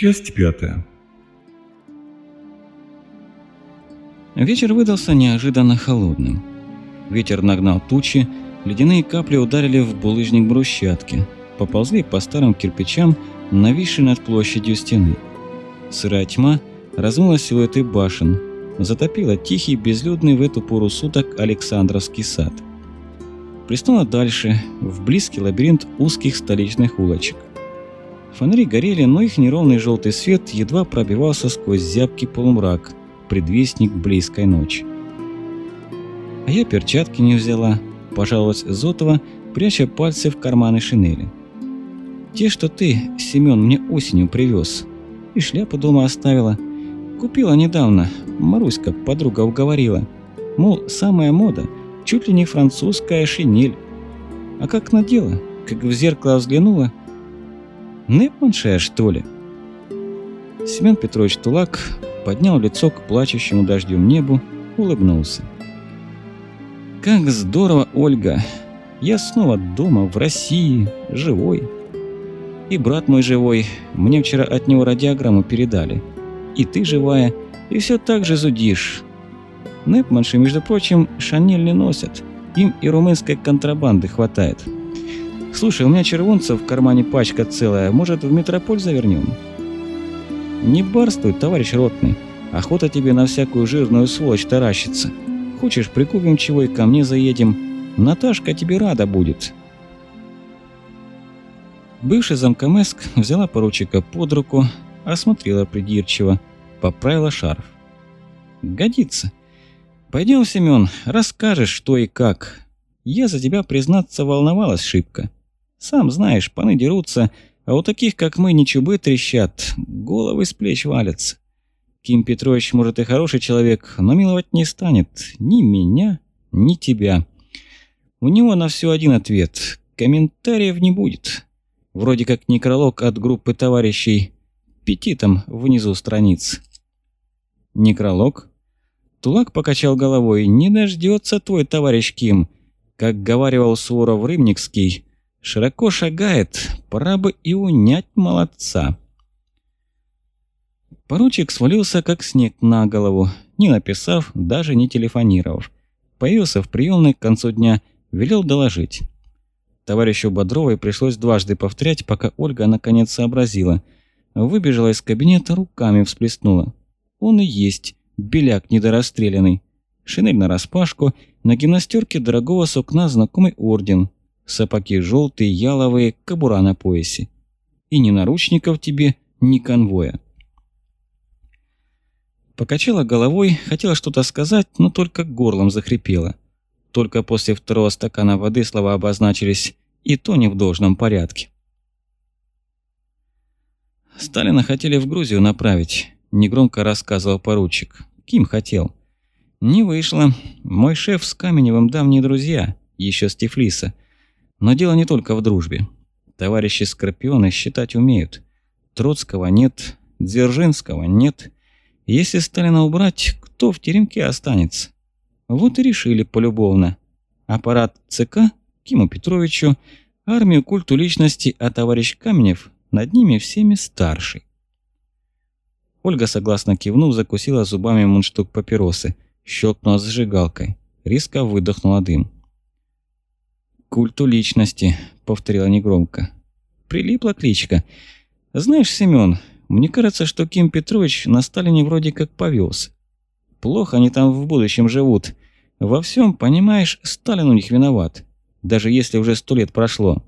Часть пятая. Вечер выдался неожиданно холодным. Ветер нагнал тучи, ледяные капли ударили в булыжник брусчатки, поползли по старым кирпичам, нависшей над площадью стены. Сырая тьма размыла силуэты башен, затопила тихий, безлюдный в эту пору суток Александровский сад. Пристала дальше, в близкий лабиринт узких столичных улочек. Фонари горели, но их неровный желтый свет едва пробивался сквозь зябкий полумрак, предвестник близкой ночи. А я перчатки не взяла, пожаловалась Зотова, пряча пальцы в карманы шинели. Те, что ты, Семён, мне осенью привез, и шляпу дома оставила. Купила недавно, Маруська, подруга, уговорила. Мол, самая мода, чуть ли не французская шинель. А как надела, как в зеркало взглянула, Непманшая, что ли? Семен Петрович Тулак поднял лицо к плачущему дождем небу, улыбнулся. «Как здорово, Ольга! Я снова дома, в России, живой. И брат мой живой, мне вчера от него радиограмму передали. И ты живая, и все так же зудишь. Непманши, между прочим, шанель не носят, им и румынской контрабанды хватает». Слушай, у меня червонцев в кармане пачка целая. Может, в метрополь завернем? Не барствуй, товарищ ротный. Охота тебе на всякую жирную сволочь таращится. Хочешь, прикупим чего и ко мне заедем. Наташка тебе рада будет. Бывший замкомеск взяла поручика под руку, осмотрела придирчиво, поправила шарф. «Годится. Пойдем, Семен, расскажешь, что и как. Я за тебя, признаться, волновалась шибко. Сам знаешь, паны дерутся, а у таких, как мы, не чубы трещат, головы с плеч валятся. Ким Петрович, может, и хороший человек, но миловать не станет ни меня, ни тебя. У него на все один ответ. Комментариев не будет. Вроде как некролог от группы товарищей. Пяти там внизу страниц. Некролог? Тулак покачал головой. Не дождется твой товарищ Ким. Как говаривал Суворов Рымникский, Широко шагает, пора бы и унять молодца. Поручик свалился как снег на голову, не написав, даже не телефонировав. Появился в приемной к концу дня, велел доложить. Товарищу Бодровой пришлось дважды повторять, пока Ольга наконец сообразила. Выбежала из кабинета, руками всплеснула. Он и есть, беляк недорасстрелянный. Шинель нараспашку, на гимнастерке дорогого сукна знакомый орден – сапоги желтые, яловые, кобура на поясе. И ни наручников тебе, ни конвоя. Покачала головой, хотела что-то сказать, но только горлом захрипела. Только после второго стакана воды слова обозначились, и то не в должном порядке. Сталина хотели в Грузию направить, негромко рассказывал поручик. Ким хотел. Не вышло. Мой шеф с Каменевым давние друзья, еще с Тифлиса. Но дело не только в дружбе. Товарищи Скорпионы считать умеют. Троцкого нет, Дзержинского нет. Если Сталина убрать, кто в теремке останется? Вот и решили полюбовно. Аппарат ЦК Киму Петровичу, армию культу личности, а товарищ Каменев над ними всеми старший. Ольга согласно кивнув, закусила зубами мундштук папиросы, щелкнула зажигалкой, резко выдохнула дым. «Культу личности», — повторила негромко. «Прилипла кличка. Знаешь, Семён, мне кажется, что Ким Петрович на Сталине вроде как повелся. Плохо они там в будущем живут. Во всем, понимаешь, Сталин у них виноват, даже если уже сто лет прошло.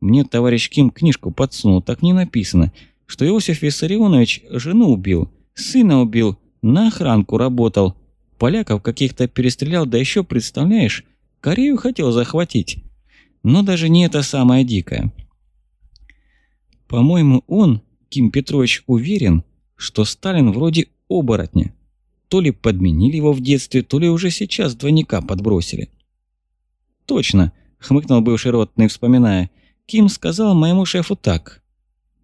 Мне товарищ Ким книжку подсунул, так не написано, что Иосиф Виссарионович жену убил, сына убил, на охранку работал, поляков каких-то перестрелял, да еще, представляешь, Корею хотел захватить. Но даже не это самое дикое. По-моему, он, Ким Петрович, уверен, что Сталин вроде оборотня. То ли подменили его в детстве, то ли уже сейчас двойника подбросили. «Точно», — хмыкнул бывший ротный, вспоминая. «Ким сказал моему шефу так.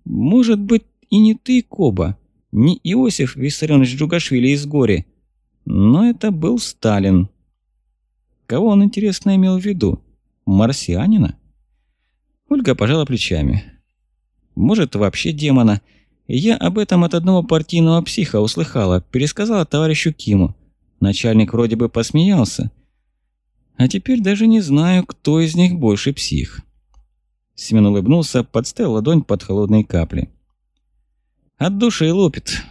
Может быть, и не ты, Коба, не Иосиф Виссарионович Джугашвили из Гори, но это был Сталин». Кого он, интересно, имел в виду? Марсианина? Ольга пожала плечами. Может, вообще демона. Я об этом от одного партийного психа услыхала, пересказала товарищу Киму. Начальник вроде бы посмеялся. А теперь даже не знаю, кто из них больше псих. Семен улыбнулся, подставил ладонь под холодные капли. От души лупит.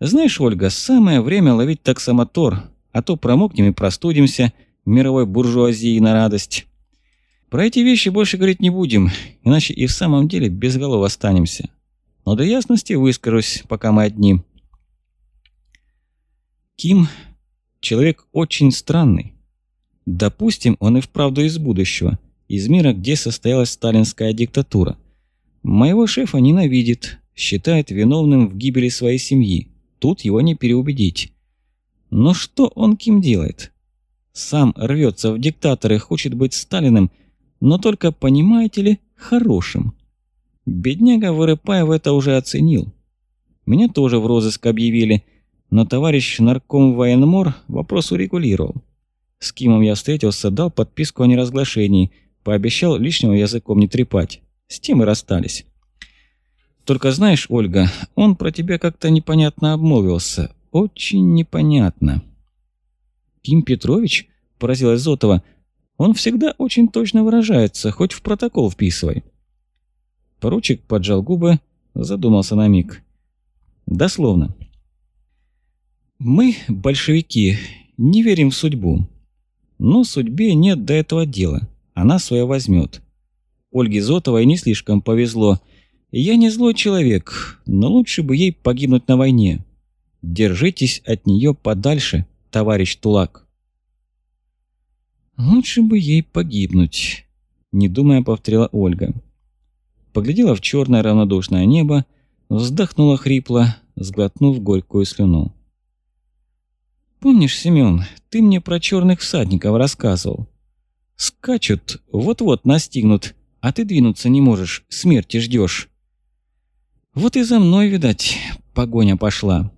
Знаешь, Ольга, самое время ловить таксомотор, а то промокнем и простудимся, мировой буржуазии на радость. Про эти вещи больше говорить не будем, иначе и в самом деле без голов останемся. Но для ясности выскажусь, пока мы одни. Ким – человек очень странный. Допустим, он и вправду из будущего, из мира, где состоялась сталинская диктатура. Моего шефа ненавидит, считает виновным в гибели своей семьи. Тут его не переубедить. Но что он Ким делает? Сам рвется в диктаторы, хочет быть Сталиным, но только, понимаете ли, хорошим. Бедняга Вырыпаев это уже оценил. Меня тоже в розыск объявили, но товарищ нарком военмор вопрос урегулировал. С Кимом я встретился, дал подписку о неразглашении, пообещал лишнего языком не трепать. С тем и расстались. Только знаешь, Ольга, он про тебя как-то непонятно обмолвился. Очень непонятно. Ким Петрович? Поразилась Зотова. Он всегда очень точно выражается, хоть в протокол вписывай. Поручик поджал губы, задумался на миг. Дословно. Мы, большевики, не верим в судьбу. Но судьбе нет до этого дела. Она свое возьмет. Ольге Зотовой не слишком повезло. Я не злой человек, но лучше бы ей погибнуть на войне. Держитесь от нее подальше, товарищ Тулак. Лучше бы ей погибнуть, не думая, повторила Ольга. Поглядела в черное равнодушное небо, вздохнула хрипло, сглотнув горькую слюну. «Помнишь, Семён, ты мне про черных всадников рассказывал? Скачут, вот-вот настигнут, а ты двинуться не можешь, смерти ждешь. Вот и за мной, видать, погоня пошла».